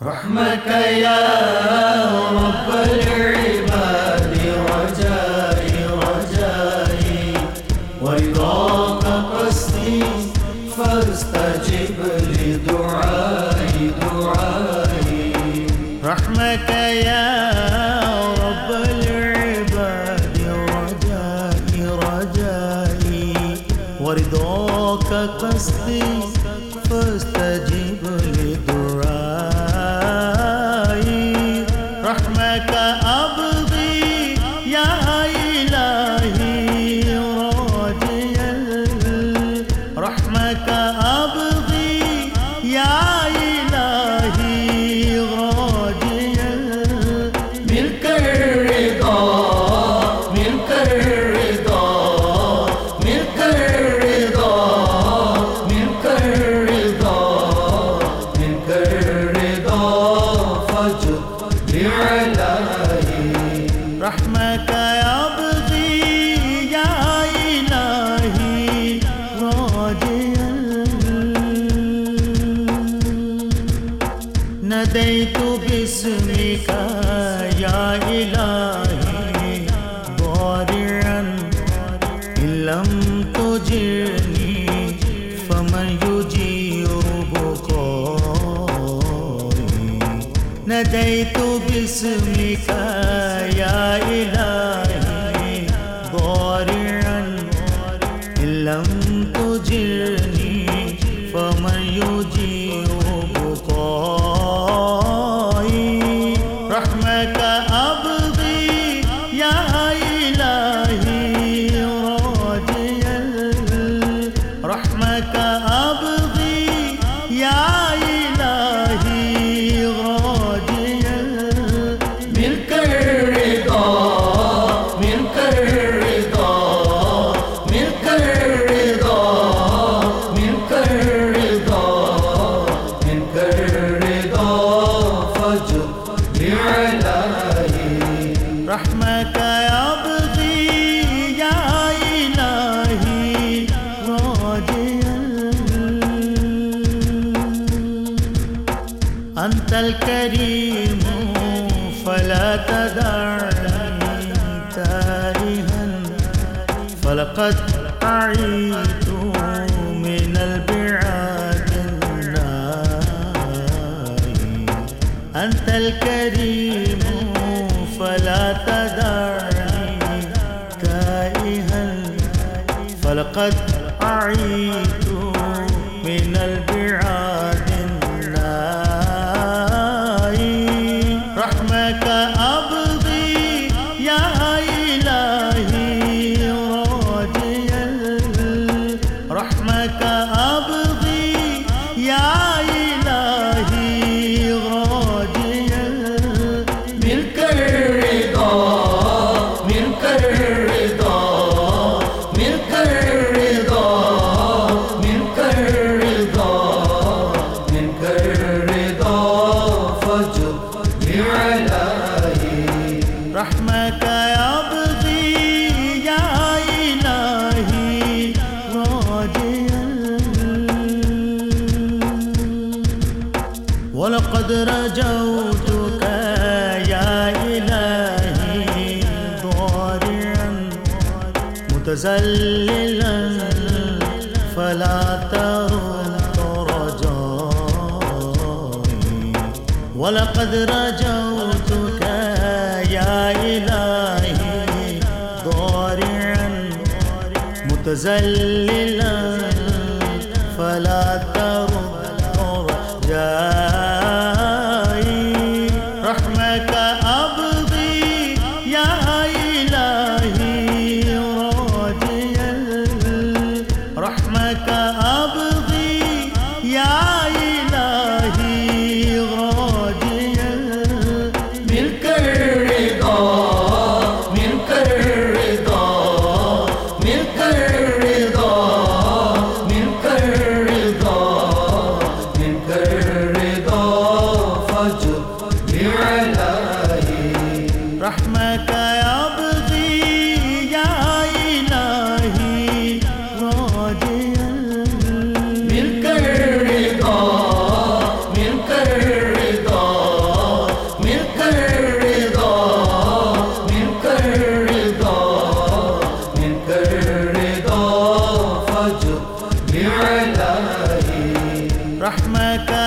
رحمك يا رب العباد رجائي رجائي ورضاك قصدي فاستجب لدعائي، دعائي. رحمك يا رب العباد رجائي رجائي ورضاك قصدي فاستجب لدعائي. ناديت باسمك يا إلهي ضارعا إن لم تجرني فمن يجير بقائي ناديت باسمك يا إلهي أنت الكريم، فلا تدعني تائها فلقد أعيت من البعاد النائي أنت الكريم، فلا تدعني تائها. فلقد أعيت من البعاد ولقد رجوتك يا إلهي ضارعا متزللا فلا ترد رجائي ولقد رجوتك يا إلهي. ضارعا متزللا فلا ترد رحمت